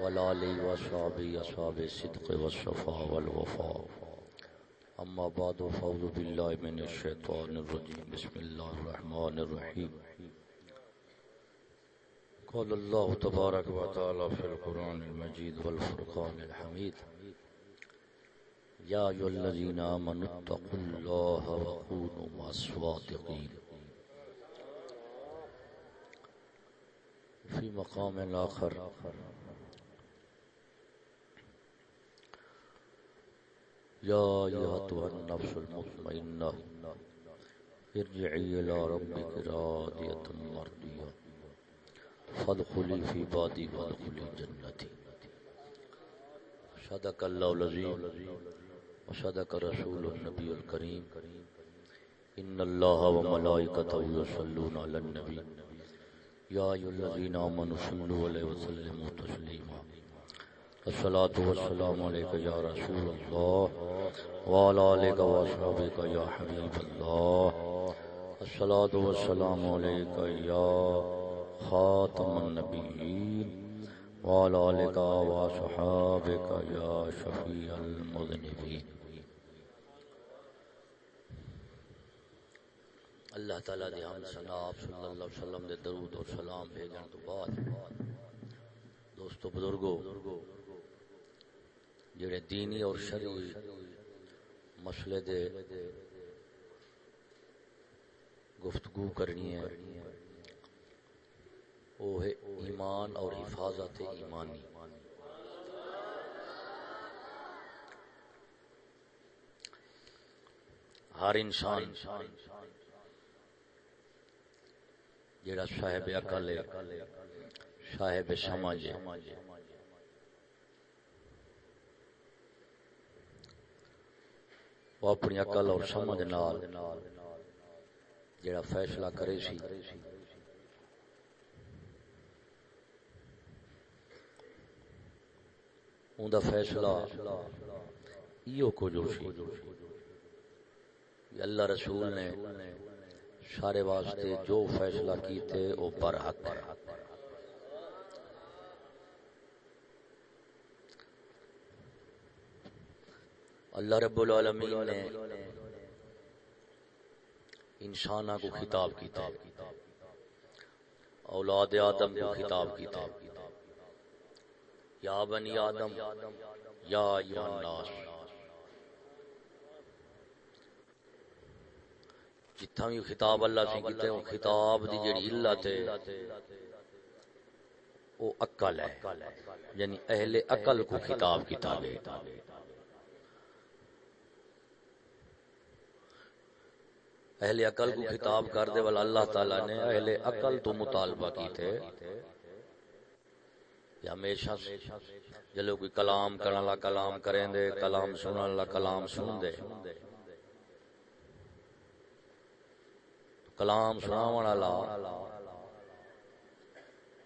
والآلی وصحابی اصحاب صدق والصفا والوفا اما بعد فوض باللہ من الشیطان الرجیم بسم اللہ الرحمن الرحیم قال الله تبارك وتعالى في القرآن المجيد والفرقان الحميد يا أيها الذين آمنوا اتقوا الله وكونوا مع الصادقين. في مقام آخر يا أيها النفس المطمئنة، ارجعي إلى ربك راضية مرضية، فادخلي في بادي وادخلي جنتي. صدق الله العظيم وصدق رسول النبي الكريم. إن الله وملائكته يصلون على النبي. يا أيها الذين آمنوا صلوا عليه وسلموا تسليما. الصلاة والسلام عليك يا رسول الله وعلى آلك وأصحابك يا حبيب الله. الصلاة والسلام عليك يا خاتم النبيين وعلى آلك وأصحابك يا شفيع المذنبين. اللہ تعالیٰ دی حمد ثنا آپ صلی اللہ علیہ وسلم دے درود اور سلام بھیجن تو بعد، دوستو بزرگو جڑے دینی اور شرعی مسئلے دے گفتگو کرنی ہے، وہ ہے ایمان اور حفاظت ایمانی۔ ہر انسان جڑا صاحب عقل ہے، صاحب سمجھ ہے وہ اپنی عقل اور سمجھ نال جڑا فیصلہ کرے سی۔ اون دا فیصلہ ایو کو جو سی اللہ رسول نے سارے واسطے جو فیصلہ کیتے او پر حق ہے۔ اللہ رب العالمین نے انسانہ کو خطاب کیتا اولاد آدم کو خطاب کیتا یا بنی آدم، یا ایوہ الناس۔ جتھا بھی خطاب اللہ سے کیتے ہیں خطاب دی جڑی علت ہے، وہ عقل ہے۔ یعنی اہل عقل کو خطاب کتاب ہے۔ اہل عقل کو خطاب کر دے والا اللہ تعالی نے اہل عقل تو مطالبہ کی تھے۔ کہ ہمیشہ جلو کوئی کلام کرنے لا کلام کریں دے، کلام سنن لا کلام سن دے۔ کلام سناون والا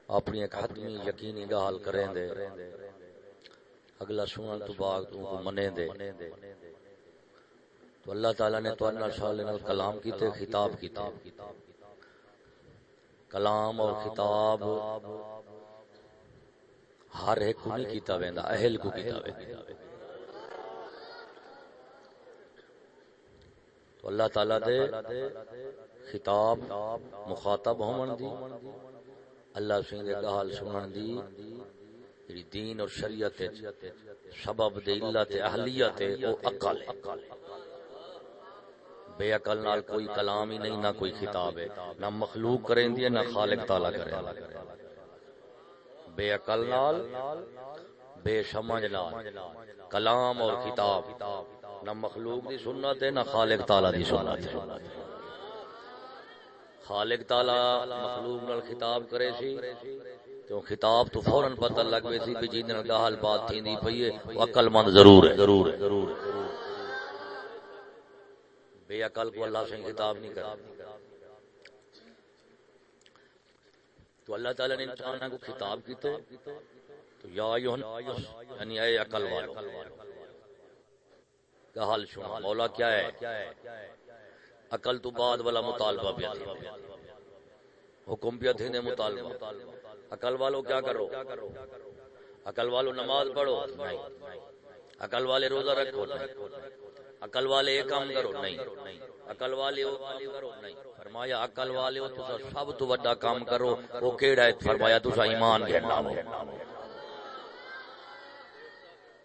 اپنی ایک حتمی یقینی گال کریں دے۔ اگلا سنن تو بعد تو کو منے دے۔ تو اللہ تعالیٰ نے تو شاہ کلام کیتے خطاب کیتے کلام اور خطاب ہر ایک کو نہیں کیتا ویندا، اہل کو کیتا ویندا۔ تو اللہ تعالیٰ دے خطاب مخاطب ہون دی، اللہ سنگ دے گال سنن دی، جڑی دین اور شریعت سبب دے علت اہلیت او عقل ہے۔ بے عقل نال کوئی کلام ہی نہیں، نہ کوئی خطاب ہے۔ نہ مخلوق کریں دی نہ خالق تعالی کرے بے عقل نال، بے سمجھ نال کلام اور خطاب۔ نہ مخلوق دی سنت ہے، نہ خالق تعالی دی سنت ہے۔ خالق تعالی مخلوق نال خطاب کرے سی، تو خطاب تو فوراً پتہ لگ وے سی بھی جی جن گال بات تھیندی پئی ہے عقل مند ضرور ہے ضرور ہے ضرور ہے۔ بے عقل کو اللہ سے خطاب نہیں کرا تو اللہ تعالی نے انسانوں کو خطاب کیتے تو یا ایوہن یعنی اے عقل والو۔ کا حال سنا مولا کیا ہے؟ عقل تو بعد والا مطالبہ پیا حکم پیا تھے مطالبہ۔ عقل والو کیا کرو؟ عقل والو نماز پڑھو۔ نہیں۔ عقل والے روزہ رکھو۔ نہیں۔ عقل والے یہ کام کرو، نہیں۔ عقل والے کرو، نہیں۔ فرمایا، عقل والے ہو تو سب تو بڑا کام کرو۔ وہ کیڑا ہے؟ فرمایا تو ایمان گھننا ہو۔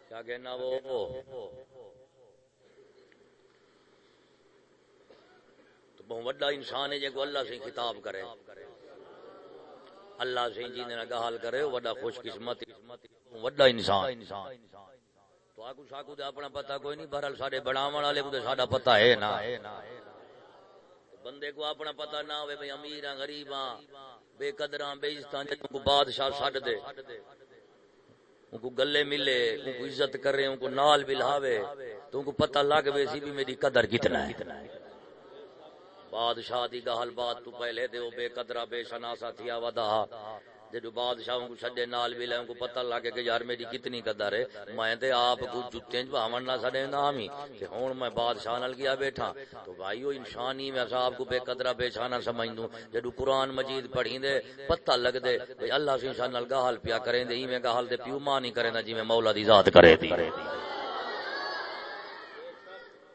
کیا کہنا وہ تو بہت بڑا انسان ہے جو اللہ سے خطاب کرے۔ اللہ سے جی نے گال کرے وڈا خوش قسمت وڈا انسان۔ تو آگو ساکو دے اپنا پتہ کوئی نہیں، بہرحال سارے بڑاون والے کو تے ساڈا پتہ ہے نا۔ بندے کو اپنا پتہ نہ ہوے بھئی امیر ہاں ہاں بے قدراں، بے عزتاں کو بادشاہ چھڈ دے۔ ان کو گلے ملے، ان کو عزت کرے، ان کو نال بلاوے تو ان کو پتہ لگ وے سی بھی میری قدر کتنا ہے۔ بادشاہ دی گال بات تو پہلے دے، او بے قدرہ بے شناسا تھیا ودا۔ جدو بادشاہوں کو چھڈے نال بھی لے کو پتہ لگے کہ یار میری کتنی قدر ہے، میں تے آپ کو جوتے وچ بھاون نہ سڑے نام ہی۔ تے ہن میں بادشاہ نال گیا بیٹھا۔ تو بھائی او انسان ہی میں صاحب کو بے قدرہ بے شانہ سمجھ جدو قرآن مجید پڑھی دے، پتہ لگ دے بھئی اللہ سے انسان نال گال پیا کریں دے، ایویں گال دے پیو ماں نہیں کرے جی میں مولا دی ذات کرے دی۔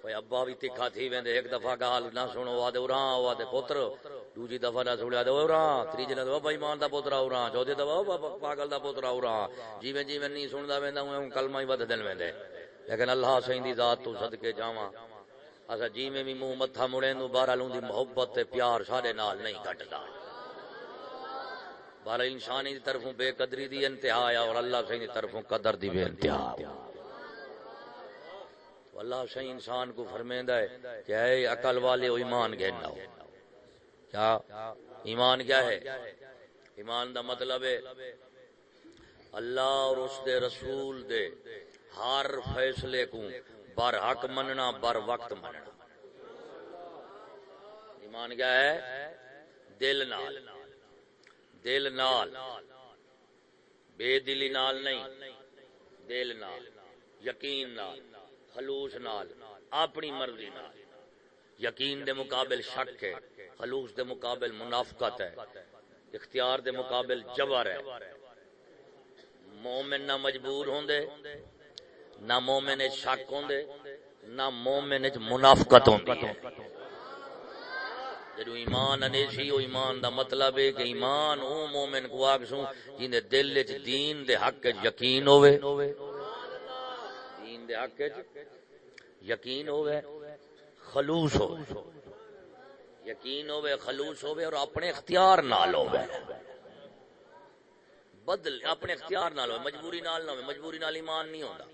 ابا بھی تکھا تھی ویندے ایک دفعہ گال نہ سنو وا دے اورا وا دے پتر دوجی دفعہ نہ سنیا دے اورا تیجی نہ بھائی مان دا پتر اورا چوتھی دفعہ پاگل دا پتر اورا جیویں جیویں نہیں سندا ویندا ہوں کلمہ ہی ود دل ویندے لیکن اللہ سین دی ذات تو صدقے جاواں اسا جیویں بھی منہ متھا مڑے نو بارا لوں دی محبت تے پیار سارے نال نہیں گھٹدا بارا انسانی دی طرفوں بے قدری دی انتہا اور اللہ سین دی طرفوں قدر دی بے انتہا اللہ صحیح انسان کو فرمیندہ ہے کہ اے عقل والے ہو ایمان گھننا ہو۔ کیا؟ ایمان کیا ہے؟ ایمان دا مطلب ہے اللہ اور اس دے رسول دے ہر فیصلے کو بر حق مننا، بر وقت مننا۔ ایمان کیا ہے؟ دل نال۔ دل نال۔ بے دلی نال نہیں، دل نال، یقین نال۔ خلوص نال، اپنی مرضی نال۔ یقین دے مقابل شک ہے، خلوص دے مقابل منافقت ہے۔ اختیار دے مقابل جبر ہے۔ مومن نہ مجبور ہوندے، نہ مومن شک ہوندے، نہ مومن منافقت ہوندی ہے۔ جدو ایمان انیسی او ایمان دا مطلب ہے کہ ایمان، او مومن کو آگ سوں جن دے دل وچ دین دے حق یقین ہوئے دین دے حق جی، یقین ہوئے خلوص ہو یقین ہوئے خلوص ہوئے اور اپنے اختیار نال ہوئے بدل، اپنے اختیار نال ہوئے مجبوری نال نہ ہوئے مجبوری نال ایمان نہیں ہوتا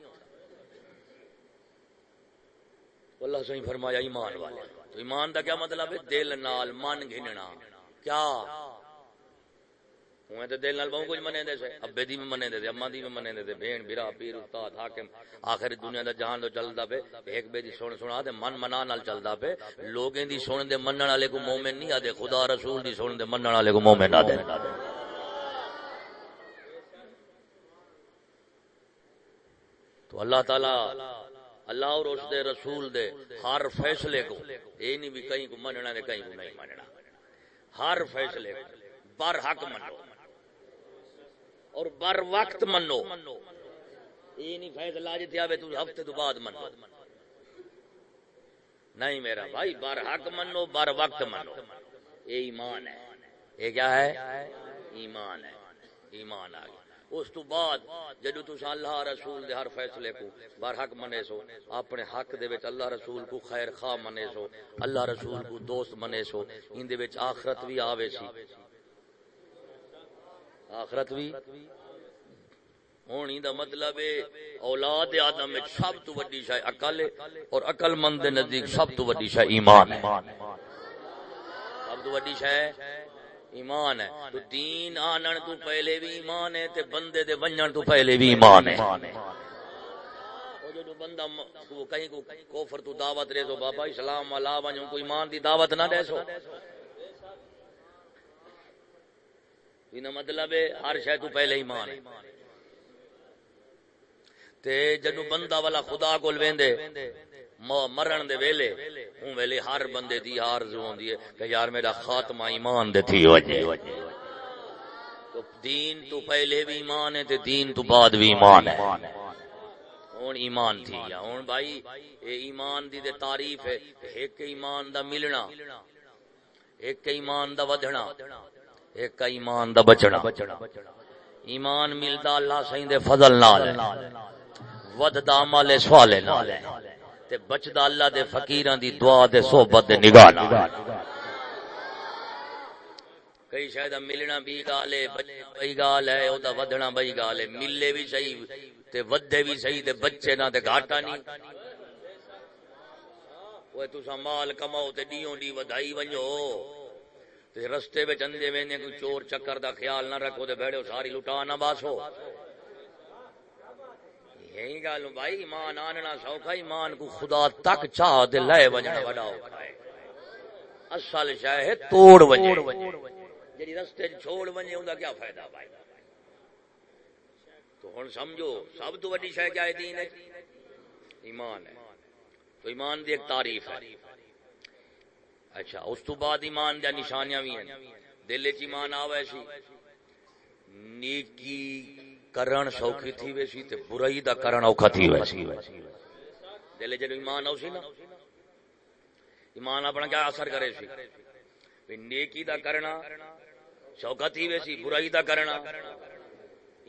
اللہ صحیح فرمایا، ایمان والے۔ تو ایمان دا کیا مطلب ہے؟ دل نال من گھننا۔ کیا؟ ہوئے تے دل نال بہو کچھ منے دے سے ابے دی میں منے دے اما دی میں منے دے، بہن بھرا پیر، استاد، حاکم، آخر دنیا دا جہان تو چلدا پے، ایک بے دی سن سنا تے من منا نال چلدا پے۔ لوگیں دی سن دے، منن والے کو مومن نہیں آدے، خدا رسول دی سن دے، منن والے کو مومن آدے۔ تو اللہ تعالی، اللہ اور اس دے رسول دے ہر فیصلے کو، اے نہیں بھی کہیں کو مننا دے، کہیں کو نہیں مننا۔ ہر فیصلے کو، بر حق منو۔ اور بر وقت منو۔ یہ نہیں فیصلہ جی جتیا تو ہفتے تو بعد منو۔ نہیں میرا بھائی، بر حق منو، بر وقت منو۔ یہ ایمان ہے۔ یہ کیا ہے؟ ایمان ہے۔ ایمان آ گیا۔ اس تو بعد جدو تو اللہ رسول دے ہر فیصلے کو بر حق منے سو، اپنے حق دے وچ اللہ رسول کو خیر خواہ منے سو، اللہ رسول کو دوست منے سو ان دے وچ آخرت بھی آوے سی۔ آخرت بھی ہونی دا مطلب ہے اولاد آدم میں سب تو وڈی شاہ عقل ہے اور عقل مند دے نزدیک سب تو وڈی شاہ ایمان ہے۔ سب تو وڈی شاہ ایمان ہے۔ تو دین آنن تو پہلے بھی ایمان ہے تے بندے دے ونجن تو پہلے بھی ایمان ہے۔ جو بندہ کہیں کو کوفر تو دعوت رے سو بابا اسلام والا ونجوں کو ایمان دی دعوت نہ دے سو۔ یہ مطلب ہے ہر شاید تو پہلے ایمان تے جدو بندہ والا خدا کول ویندے مرن دے ویلے ہوں ویلے ہر بندے دی آرزو ہوندی ہے کہ یار میرا خاتمہ ایمان دے تھی۔ وجہ تو دین تو پہلے بھی ایمان ہے تے دین تو بعد بھی ایمان ہے۔ ہوں ایمان تھی۔ یا ہوں بھائی، اے ایمان دی دے تعریف ہے، ایک ایمان دا ملنا، ایک ایمان دا ودھنا۔ ایک ایمان دا بچنا۔ ایمان ملدا اللہ سائیں دے فضل نال۔ وددا عمل سوال نال۔ تے بچدا اللہ دے فقیراں دی دعا دے صحبت دے نگاہ نال۔ کئی شاید ملنا بھی گال ہے بئی گال ہے، او دا ودنا بئی گال ہے۔ ملے بھی صحیح تے ودے بھی صحیح تے بچے نہ تے گھاٹا نہیں وہ تسا مال کماؤ تے ڈیوں ڈی ودائی ونجو تے رستے وچ اندے وینے کوئی چور چکر دا خیال نہ رکھو تے بیٹھو ساری لٹا نہ باسو۔ یہی گل بھائی ایمان آننا سوکھا ایمان کو خدا تک چاہ دے لے وجنا بڑا اوکھا ہے۔ اصل شاہ ہے توڑ وجے جی رستے چھوڑ ونجے اوندا کیا فائدہ بھائی؟ تو ہن سمجھو سب تو بڑی شے کیا ہے دین ہے ایمان ہے۔ تو ایمان دی ایک تعریف ہے۔ اچھا اس تو بعد ایمان دیا نشانیاں بھی ہیں۔ دل چ ایمان آوے سی۔ نیکی کرن سوکھی تھی ویسی تے برائی دا کرن اوکھا تھی ویسی دل جے ایمان او سی نا، ایمان اپنا کیا اثر کرے سی؟ نیکی دا کرنا شوکت ہی ویسی برائی دا کرنا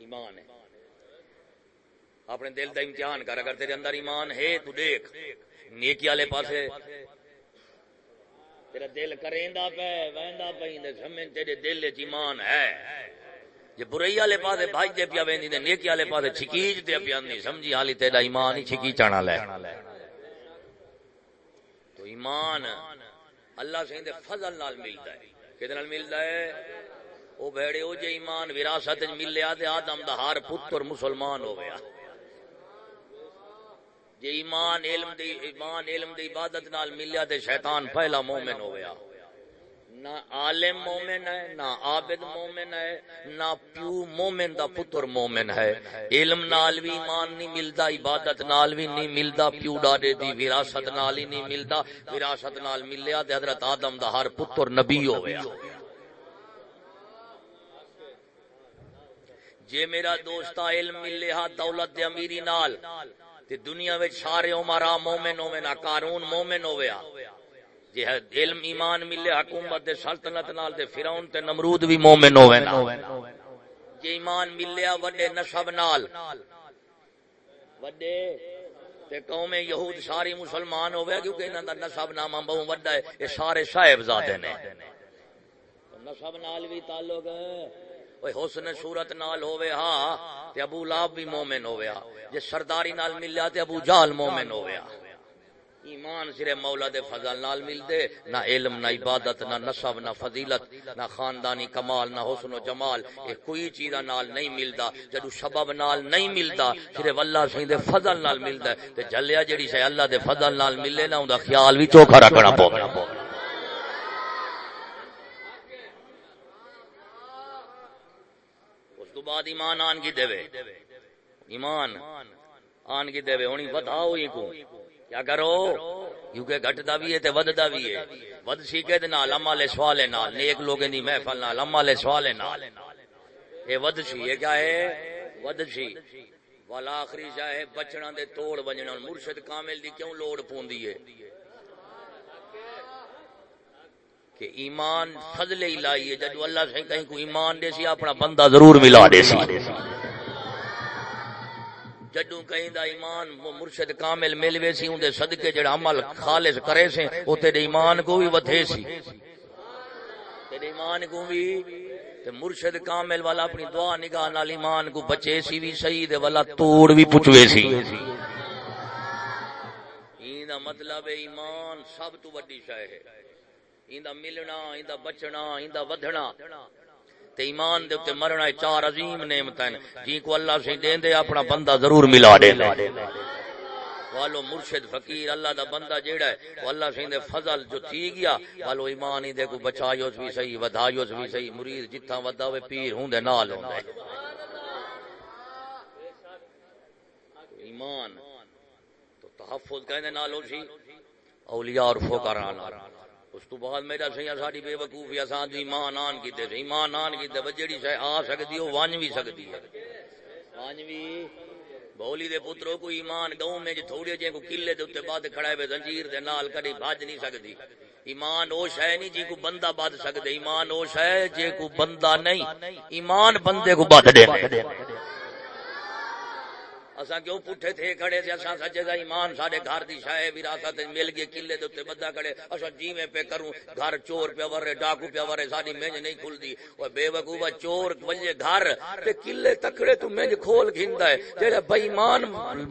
ایمان ہے۔ اپنے دل دا امتحان کر، اگر تیرے اندر ایمان ہے تو دیکھ، نیکی والے پاسے تیرا دل کریندا پے ویندا پے سمجھ تیرے دل وچ ایمان ہے جے برائی والے پاسے بھاج دے پیا ویندی تے نیکی والے پاسے چھکیج تے پیا نہیں سمجھی حالی تیرا ایمان ہی چھکی چانا لے تو ایمان اللہ سے دے فضل نال ملدا ہے کدے نال ملدا ہے او بھڑے او جے ایمان وراثت وچ ملیا تے آدم دا ہر پتر مسلمان ہو گیا جے ایمان علم دی ایمان علم دی عبادت نال ملیا تے شیطان پہلا مومن ہو گیا نہ عالم مومن ہے، نہ عابد مومن ہے، نہ پیو مومن دا پتر مومن ہے۔ علم نال بھی ایمان نہیں ملدا، عبادت نال بھی نہیں ملدا، پیو ڈاڈے دی وراثت نال ہی نہیں ملدا۔ وراثت نال ملیا تے حضرت آدم دا ہر پتر نبی ہو گیا جے میرا دوست علم ملے ہا دولت دے امیری نال تے دنیا وچ سارے عمرا مومن ہوے نا قارون مومن ہویا جے علم، ایمان ملے، حکومت دے، سلطنت نال تے فرعون تے نمرود بھی مومن ہوے نا جے ایمان ملیا وڈے نسب نال۔ وڈے تے قوم یہود ساری مسلمان ہوے کیونکہ انہاں دا نسب نامہ بہت وڈا ہے، یہ سارے صاحبزادے نے۔ نسب نال بھی تعلق ہے۔ حسن صورت نال ہوے ہاں تے ابو لاب بھی مومن ہوے ہاں جے سرداری نال ملیا تے ابو جال مومن ہوے ایمان سرے مولا دے فضل نال مل دے نہ علم نہ عبادت نہ نصب نہ فضیلت نہ خاندانی کمال نہ حسن و جمال یہ کوئی چیز نال نہیں ملدا جدو سبب نال نہیں ملدا صرف اللہ سی دے فضل نال ملدا تے جلیا جڑی شے اللہ دے فضل نال ملے نا اوندا خیال بھی چوکھا رکھنا پوے تو بعد ایمان آن کی دے ایمان آن کی دے ہونی بتاؤ ہی کو۔ کیا کرو؟ کیونکہ گھٹدا بھی ہے تے وددا بھی ہے۔ ود سیکھے تے نال عمل سوال نال۔ نیک لوگوں دی محفل نال عمل سوال نال۔ اے ود سی یہ کیا ہے؟ With C. والا آخری چاہے بچنا دے توڑ بجنا مرشد کامل دی کیوں لوڑ پوندی ہے؟ کہ ایمان فضل الہی ہے۔ جدو اللہ سے کہیں کو ایمان دے سی، اپنا بندہ ضرور ملا دے سی۔ جدو کہیں دا ایمان مرشد کامل ملوے سی، اون دے صدقے جڑا عمل خالص کرے سے او تیرے ایمان کو بھی ودھے سی۔ تیرے ایمان کو بھی، تے مرشد کامل والا اپنی دعا نگاہ نال ایمان کو بچے سی بھی صحیح، دے والا توڑ بھی پچوے سی۔ این دا مطلب ایمان سب تو بڑی شے ہے۔ ایندا ملنا، ایندا بچنا، ایندا ودھنا۔ تے ایمان دے تے مرنا چار عظیم نعمتیں جی کو اللہ سے دیندے اپنا بندہ ضرور ملا دے۔ والو مرشد فقیر، اللہ دا بندہ جیڑا ہے، وہ اللہ سے دے فضل جو تھی گیا، والو ایمان ہی دے کو بچایو بھی صحیح ودایو بھی صحیح۔ مرید جتھا ودا ہوے پیر ہوندے نال ہوندے ایمان تو تحفظ کہندے نال ہو سی، اولیاء اور فقراء نال۔ اس تو بعد میرا سیاں ساری بے وقوفی اساں ایمان آن کیتے ایمان آن کیتے جڑی شے آ سکدی او ون بھی سکدی ہے۔ ون بھی بولی دے پترو کو ایمان گاؤں میں جو تھوڑے جے کو قلعے دے اوتے بعد کھڑا ہے زنجیر دے نال کدی بھج نہیں سکدی۔ ایمان او شے نہیں جی کو بندہ بد سکدے ایمان او شے جے کو بندہ نہیں۔ ایمان بندے کو بد دے۔ اساں کیوں پٹھے تھے کھڑے تھے اساں سچے دا ایمان ساڈے گھر دی شے وراثت مل گئی، قلعے دے اوتے بندہ کھڑے، اساں جیویں پہ کروں، گھر چور پہ ورے، ڈاکو پہ ورے، ساڈی منج نہیں کھلدی۔ او بے وقوفا چور ونجے گھر، تے قلعے تکڑے تو منج کھول گھیندا ہے۔ جڑا بے ایمان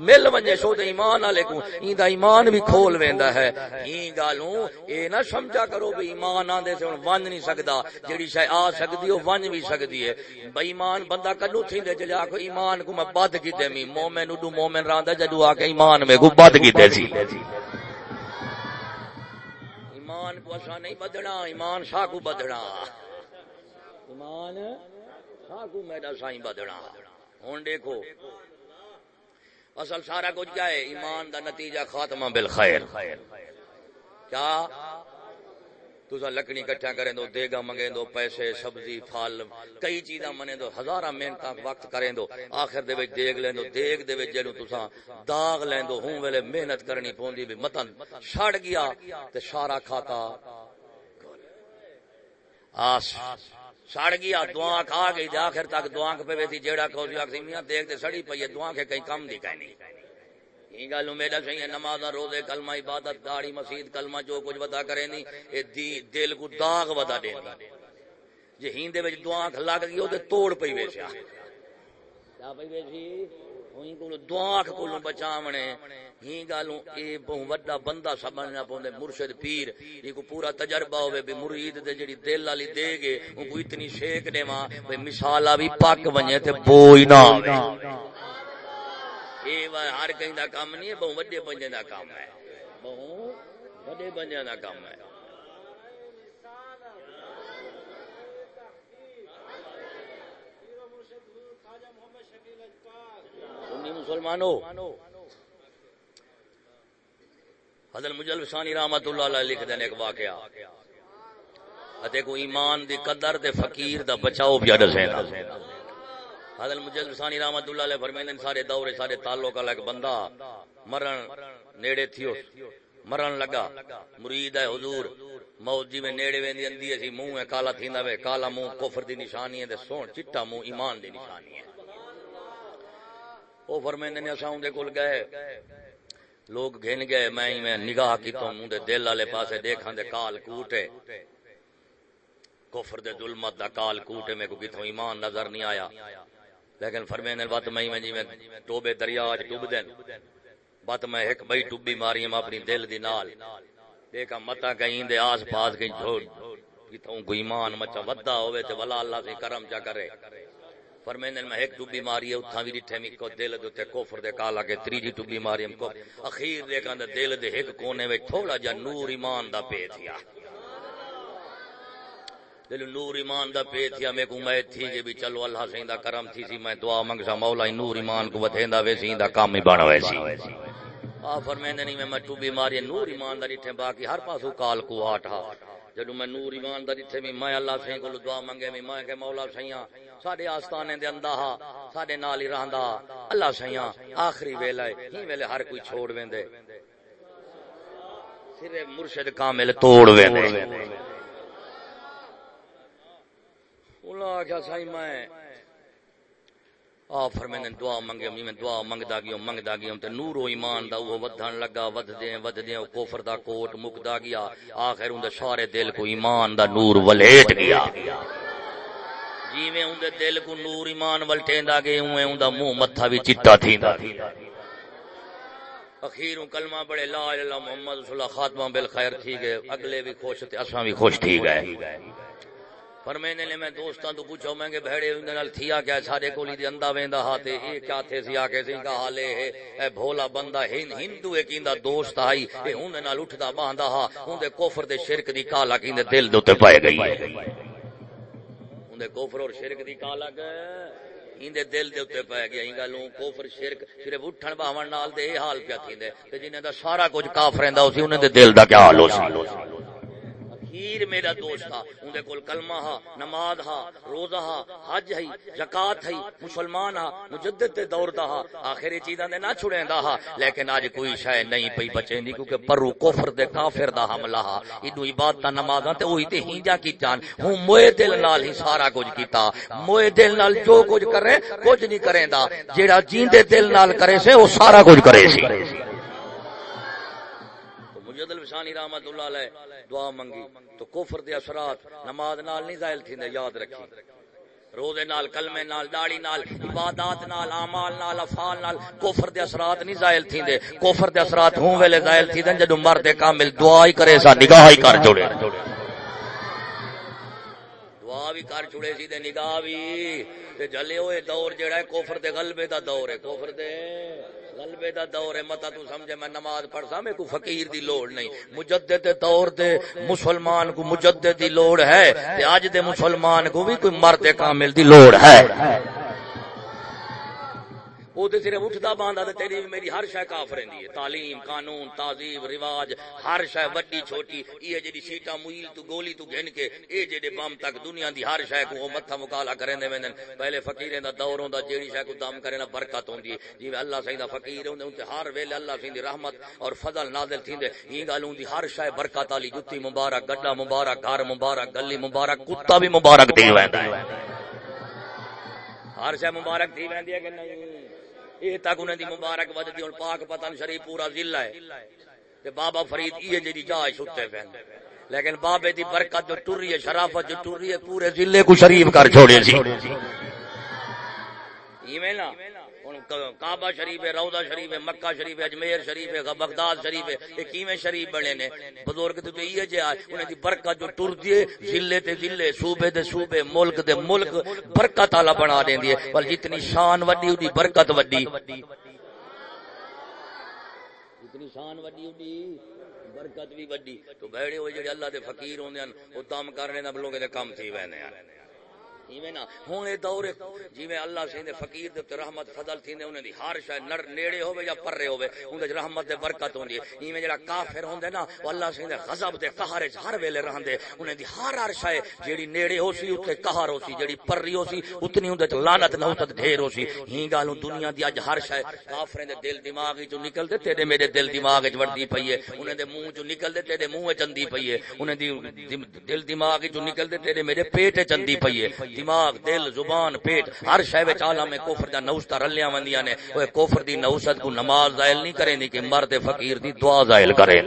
مل ونجے سو تے ایمان والے کو ایندا ایمان بھی کھول ویندا ہے۔ این گالوں، اے نہ سمجھا کرو بے ایمان آندے سے ہن ون نہیں سکدا۔ جڑی شے آ سکدی او ون بھی سکدی ہے۔ بے ایمان بندہ کدو تھیندے جڑا کو ایمان کو میں بد کیتے می مومن مومن اڈو مومن راندا جدو آ کے ایمان میں کو بد کیتے سی ایمان کو اسا نہیں بدنا ایمان شاہ کو بدنا ایمان شاہ کو میرا سائیں بدنا ہن دیکھو اصل سارا کچھ کیا ہے ایمان دا نتیجہ خاتمہ بالخیر کیا تسا لکڑی کٹھا کریں دو دیگا منگیں دو پیسے، سبزی، پھل، کئی چیزاں منے دو ہزاراں محنت وقت کریں دو آخر دے وچ دیگ لیں دو دیگ دے وچ جنوں تسا داغ لیں دو ہوں ویلے محنت کرنی پوندی بھی متن چھڑ گیا تے سارا کھاتا۔ آس سڑ گیا دعا کھا گئی آخر تک دعا پہ ویسی جیڑا کھو سی میاں دیکھ تے سڑی پئی ہے دعا کے کئی کم دی کہنی گل میرا صحیح نماز روزے، کلمہ، عبادت داڑی مسجد، کلمہ، جو کچھ ودا کرے نہیں، اے دل کو داغ ودا دے جی ہین دے وچ دعا لگ گئی او تے توڑ پئی ویسیا کیا پئی ویسی جی، ہوئی کو دعا کو بچاونے۔ ہی گالوں، اے بہت وڈا بندہ سمجھنا پوندے مرشد پیر۔ یہ کو پورا تجربہ ہوے بھی مرید دے جڑی دل والی دے گے او کو اتنی شیک دیواں بھئی مثالا بھی پاک ونجے تے بوئی نہ آوے۔ ہر کہیں دا کام نہیں ہے بہت وڈے بنجے دا کام ہے بہت وڈے بنجے دا کام ہے مسلمانوں حضرت مجل ثانی رحمت اللہ علیہ لکھ دینے ایک واقعہ اتے کو ایمان دی قدر دے فقیر دا بچاؤ بھی دسینا حضرت مجد ثانی رحمت اللہ علیہ فرمائندے سارے دور سارے تعلق والا ایک بندہ۔ مرن نیڑے تھیو مرن لگا۔ مرید ہے حضور، موت جی میں نیڑے ویندی اندی اسی منہ ہے، کالا تھیندا وے، کالا منہ کفر دی نشانی ہے تے سون چٹا منہ ایمان دی نشانی ہے۔ او فرمائندے نے، اساں دے کول گئے۔ لوگ گھن گئے، میں ہی میں نگاہ کیتوں منہ دے دل والے پاسے دیکھاں دے کال کوٹے۔ کفر دے ظلمت دا کال کوٹے، میں کو کتوں ایمان نظر نہیں آیا۔ لیکن فرمینے بات میں میں جی میں ٹوبے دریا اج ڈوب دین بات میں ایک بئی ٹوبی ماری ہم اپنی دل دی نال۔ دیکھا متا کہیں دے آس پاس کہیں جھوڑ کتوں کو ایمان مچا ودا ہوئے تے ولا اللہ سے کرم چا کرے۔ فرمینے میں ایک ٹوبی ماری ہے اتھا بھی ڈٹھے میں کو دل دے تے کفر دے کالا کے تریجی ٹوبی ماری ہم کو اخیر دیکھا دے دل دے ایک کونے میں تھوڑا جا نور ایمان دا پے تھیا دل نور ایمان دا پے تھیا میں کو میں تھی کہ بھی چلو اللہ سے دا کرم تھی، سی میں دعا منگ سا مولا نور ایمان کو ودھیندا ویسی دا کام ہی بن ویسی آ فرمیندے نہیں، میں مٹو بیماری نور ایمان دا ڈٹھے باقی، ہر پاسو کال کو آٹھا ہاں۔ جدو میں نور ایمان دا ڈٹھے بھی، میں اللہ سے کو دعا منگے، میں میں کہ مولا سیاں، ساڈے آستانے دے اندا ہا ساڈے نال ہی رہندا ہاں۔ اللہ سیاں، آخری ویلا ہی ویلے ہر کوئی چھوڑ ویندے صرف مرشد کامل توڑ ویندے آخیا سائی میں۔ آ فرمینے دعا منگے، میں دعا منگدا گیا منگدا گیا، تے نور و ایمان دا وہ ودھن لگا، ودھدے ودھدے کفر دا کوٹ مکدا گیا۔ آخر اون دے سارے دل کو ایمان دا نور ولیٹ گیا۔ جیویں اون دے دل کو نور ایمان ولٹیندا گیا اویں اون دا منہ متھا وی چٹا تھیندا۔ اخیر کلمہ بڑے لا الہ الا محمد رسول اللہ، خاتمہ بالخیر تھی گئے اگلے بھی خوش، تے اساں بھی خوش تھی گئے۔ فرمینے نے میں دوستاں تو پوچھو، میں کہ بھڑے اون نال تھیا کیا سارے کولی دی اندا ویندا ہا تے اے کیا تھے سی آکے سی؟ کا حال اے اے بھولا بندہ ہن، ہندو اے کیندا دوست آئی، اے اون نال اٹھدا باندا ہا اون دے کفر دے شرک دی کالا کیندے دل دے تے پے گئی۔ اون دے کفر اور شرک دی کالا این دے دل دے اوتے پے گیا۔ این گلوں کفر، شرک، صرف اٹھن باون نال دے حال پیا تھیندے۔ تے جنہاں دا سارا کچھ کافریں دا اسی انہاں دے دل دا کیا حال ہو سی میرا دوست تھا اندے کول کلمہ ہا، نماز ہا، روزہ ہا، حج ہے زکات ہے مسلمان ہا، مجدد دے دور دا ہا آخری چیزاں دے نہ چھڑیندا ہا، لیکن اج کوئی شے نہیں پئی بچیندی کیونکہ پرو کفر دے کافر دا حملہ ہا۔ اینو عبادت نمازاں تے اوہی تے ہی جا کیتان ہوں موئے دل نال ہی سارا کچھ کیتا۔ موئے دل نال جو کچھ کرے کچھ نہیں کریندا جیڑا جیندے دل نال کرے سے او سارا کچھ کرے سی۔ مجد الفسانی رحمت اللہ علیہ دعا منگی۔ تو کفر دے اثرات نماز نال نہیں ظاہر تھیندے، یاد رکھی۔ روزے نال، کلمے نال داڑی نال، عبادات نال، اعمال نال، افعال نال کفر دے اثرات نہیں ظاہر تھیندے۔ کفر دے اثرات ہوں ویلے ظاہر تھیندے جدوں مرد کامل دعا ہی کرے، سا نگاہ ہی کر جوڑے۔ دعا بھی کر چھڑے سی تے نگاہ بھی۔ تے جلے ہوئے دور جڑا ہے، کفر دے غلبے دا دور ہے، کفر دے۔ غلبے دا دور ہے، متا تو سمجھے میں نماز پڑھسا میں کو فقیر دی لوڑ نہیں۔ مجدد دور دے مسلمان کو مجدد دی لوڑ ہے، تے اج دے مسلمان کو بھی کوئی مرد کامل دی لوڑ ہے۔ وہ تو صرف اٹھتا باندھا تو تیری میری ہر شے کاف رہی ہے۔ تعلیم، قانون، تہذیب، رواج، ہر شے وڈی چھوٹی یہ جی سیٹا مویل تو گولی تو گھن کے اے جڑے بم تک دنیا دی ہر شے کو متھا مکالا کریں دے ویندن پہلے فقیریں دا دور ہوندا، جیڑی شے کو دم کرے نا برکت ہوندی۔ جی اللہ سائیں دا فقیر ہوندے اون تے ہر ویلے اللہ سائیں دی رحمت اور فضل نازل تھیندے۔ این گالوں دی ہر شے برکت والی جُتی مبارک گڈا مبارک، گھر مبارک، گلی مبارک، کتا بھی مبارک دی ویندا ہے۔ ہر شے مبارک تھی ویندی ہے کہ نہیں؟ اے تک انہیں دی مبارک وجدی ہوں پاک پتن شریف پورا ضلع ہے۔ تے بابا فرید یہ جی جا ستے پہ لیکن بابے دی برکت جو ٹری ہے، شرافت جو ٹری ہے، پورے ضلع کو شریف کر چھوڑے سی۔ ایویں نا؟ کعبہ شریف ہے روضہ شریف ہے مکہ شریف ہے اجمیر شریف ہے بغداد شریف ہے یہ کیویں شریف بنے نے؟ بزرگ تو تے یہ جے انہاں دی برکت جو ٹر دی ضلع تے ضلع صوبے تے صوبے، ملک تے ملک برکت والا بنا دیندی ہے۔ پر جتنی شان وڈی، اودی برکت وڈی۔ جتنی شان وڈی، اودی برکت بھی وڈی۔ تو بیڑے ہوئے جڑے اللہ دے فقیر ہوندے ہیں او تام کرنے نہ لوگوں دے کم تھی ویندے ہیں دور جی اللہ سے فقیر دے رحمت، فضل تھی دی ہر نیڑے یا پرے رحمت دے برکت ہوندی ایویں جڑا کافر ہوندے نا اللہ سے غضب دے قہر وچ ہر ویلے رہندے۔ دی ہر ہر شے، جیڑی نیڑے ہو سی، اوتھے قہر ہو سی، جیڑی پری ہو سی، اتنی اون تے لعنت نہ ڈھیر ہو سی۔ ہی گالوں دنیا دی اج ہر شے، کافریں دے دل دماغ وچ نکل دے تیرے میرے دل دماغ وچ وردی پئی ہے۔ انہیں دے منہ چوں نکل دے تیرے منہ وچ اندی پئی ہے۔ دی دل دماغ وچ نکل دے تیرے میرے پیٹ وچ اندی پئی ہے۔ دماغ، دل، زبان، پیٹ، ہر شے وچ عالم کفر دا نوستا رلیاں وندیاں نے۔ اوے کفر دی نوست کو نماز زائل نہیں کرے نہیں کہ مرد فقیر دی دعا زائل کرے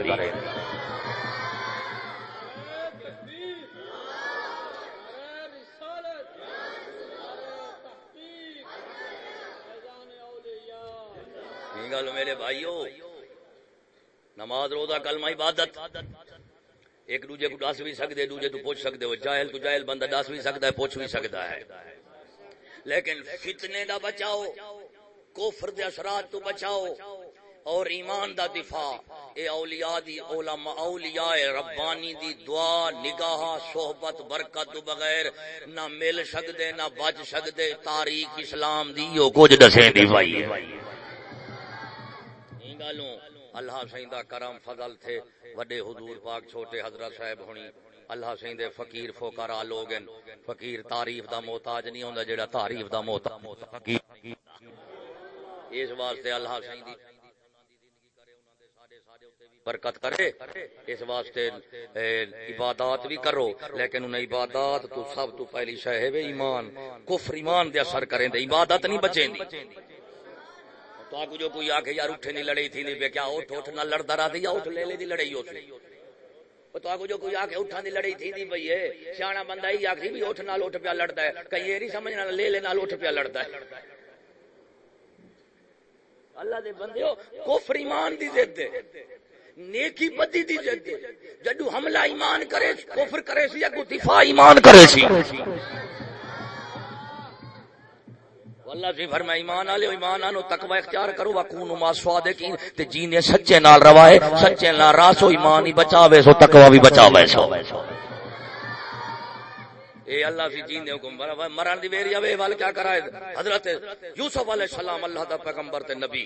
گل میرے بھائیو؟ نماز روزہ کلمہ عبادت۔ ایک دوجے کو دس بھی سکتے دوجے تو پوچھ سکتے ہو جاہل تو جاہل بندہ دس بھی سکتا ہے، پوچھ بھی سکتا ہے۔ لیکن فتنے دا بچاؤ کوفر دے اثرات تو بچاؤ اور ایمان دا دفاع، اے اولیاء دی علماء، اولیاء ربانی دی دعا، نگاہ، صحبت، برکت تو بغیر نہ مل سکدے، نہ بچ سکدے۔ تاریخ اسلام دی یو کچھ دسیں دی بھائی۔ گالوں اللہ سائیں دا کرم فضل تھے۔ وڈے حضور پاک چھوٹے حضرت صاحب ہونی اللہ سائیں دے فقیر فقرا لوگ ہیں۔ فقیر تعریف دا محتاج نہیں ہوندا جیڑا تعریف دا محتاج فقیر اس واسطے اللہ سائیں دی برکت کرے۔ اس واسطے عبادات بھی کرو۔ لیکن انہیں عبادات تو سب تو پہلی شے ہے ایمان۔ کفر ایمان دے اثر کریں دے، عبادت نہیں بچیں دی تو آگو جو کوئی آکھے یار اٹھے نہیں لڑائی تھی نہیں بے، کیا اٹھ اٹھ نہ لڑتا رہا یا اٹھ لے لے دی لڑائی ہوتی تو آگو جو کوئی آکھے اٹھا دی لڑائی تھی نہیں بھئی ہے سیانا بندہ ہی آکھی بھی اٹھ نال اٹھ پیا لڑتا ہے۔ کہیں یہ نہیں سمجھنا، لے لے نال اٹھ پیا لڑتا ہے۔ اللہ دے بندے ہو کفر ایمان دی ضد دے نیکی بدی دی ضد دے جدو حملہ ایمان کرے، کفر کرے سی یا کو دفاع ایمان کرے سی۔ اللہ جی سے فرمایا ایمان والے ایمان آنو تقوی اختیار کرو وقون ما صادقین تے جینے سچے نال رواے سچے نال راسو ایمان ہی بچاوے سو، تقوی بھی بچاوے سو۔ اے اللہ جی سی جینے دے حکم مرن دی ویری اوے وال کیا کرائے حضرت یوسف علیہ السلام، اللہ دا پیغمبر تے نبی۔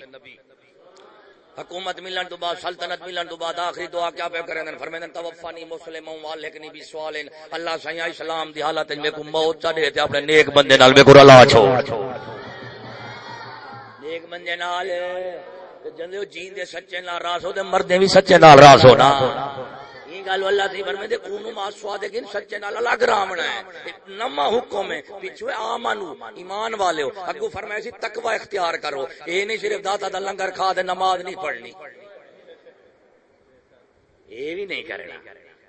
حکومت ملن تو بعد، سلطنت ملن تو بعد، آخری دعا کیا پہ کریں فرمیدن توفانی مسلم والکنی بھی سوالن اللہ سیاں اسلام دی حالت میں کو موت چڑھے تے اپنے نیک بندے نال میں کو رلا چھو۔ نیک بندے نال جندے جین دے سچے نال راز ہو، تے مردے بھی سچے نال راز ہونا۔ یہ گل اللہ سی فرمائے کونو ما سوادگین سچے نال الگ رامنا ہے۔ نما حکم ہے، پیچھے آمنو ایمان والے ہو۔ اگو فرمایا سی، تقوی اختیار کرو۔ اے نہیں صرف داتا دا لنگر کھا دے، نماز نہیں پڑھنی۔ اے بھی نہیں کرنا۔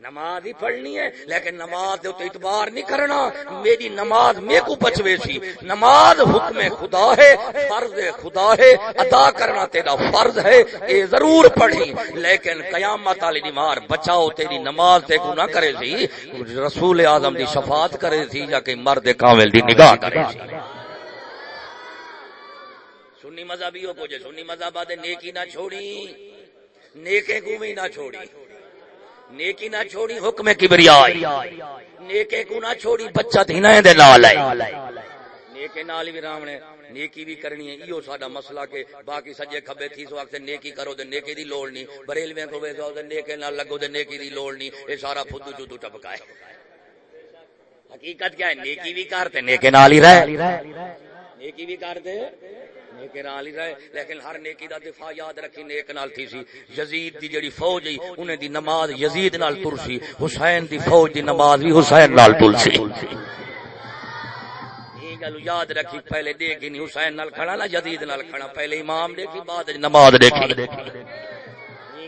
نماز ہی پڑھنی ہے، لیکن نماز تو اعتبار نہیں کرنا۔ میری نماز میرے کو بچوے سی۔ نماز حکم خدا ہے، فرض خدا ہے ادا کرنا تیرا فرض ہے، اے ضرور پڑھی۔ لیکن قیامت والی نمار بچاؤ، تیری نماز تے کو نہ کرے سی۔ رسول اعظم دی شفاعت کرے سی، یا کہ مرد کامل دی نگاہ کرے سی۔ سنی مذہبی ہو کو جے، سنی مذہب دے نیکی نہ چھوڑی نیکے کو بھی نہ چھوڑی۔ نیکی نہ چھوڑی حکم کبریا نیکے کو نہ چھوڑی بچہ تھینا دے نال ہے۔ نیکے نال بھی رام نے نیکی بھی کرنی ہے ایو ساڈا مسئلہ کہ باقی سجے کھبے تھی سو وقت نیکی کرو تے نیکی دی لوڑ نہیں کو وے تے نیکے نال لگو تے نیکی دی لوڑ نہیں اے سارا فدو ٹپکا ہے۔ حقیقت کیا ہے؟ نیکی بھی کرتے نیکے نال ہی رہ۔ نیکی بھی کرتے نیکے نال ہی رہے، لیکن ہر نیکی دا دفاع یاد رکھی، نیک نال تھی سی۔ یزید دی جڑی فوج ہی انہیں دی نماز یزید نال تر سی۔ حسین دی فوج دی نماز بھی حسین نال تر سی۔ گل یاد رکھی، پہلے دیکھی نہیں، حسین نال کھڑا، نا یزید نال کھڑا۔ پہلے امام دیکھی، بعد نماز دیکھی۔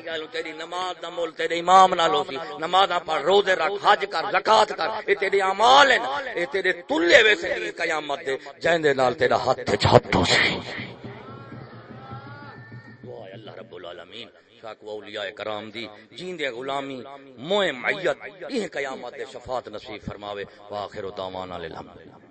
گل تیری، نماز دا مول تیرے امام نال ہوسی نماز پڑھ روزے رکھ، حج کر، زکات کر۔ اے تیرے اعمال ہیں اے تیرے تلے ویسے جی قیامت دے۔ جیندے نال تیرا ہاتھ وچ ہاتھ ہوسی دعا اللہ رب العالمین۔ شاک و اولیاء کرام دی، جیندے غلامی، موئے معیت یہ قیامت دے شفاعت نصیب فرماوے۔ واخر دعوانا للحمدللہ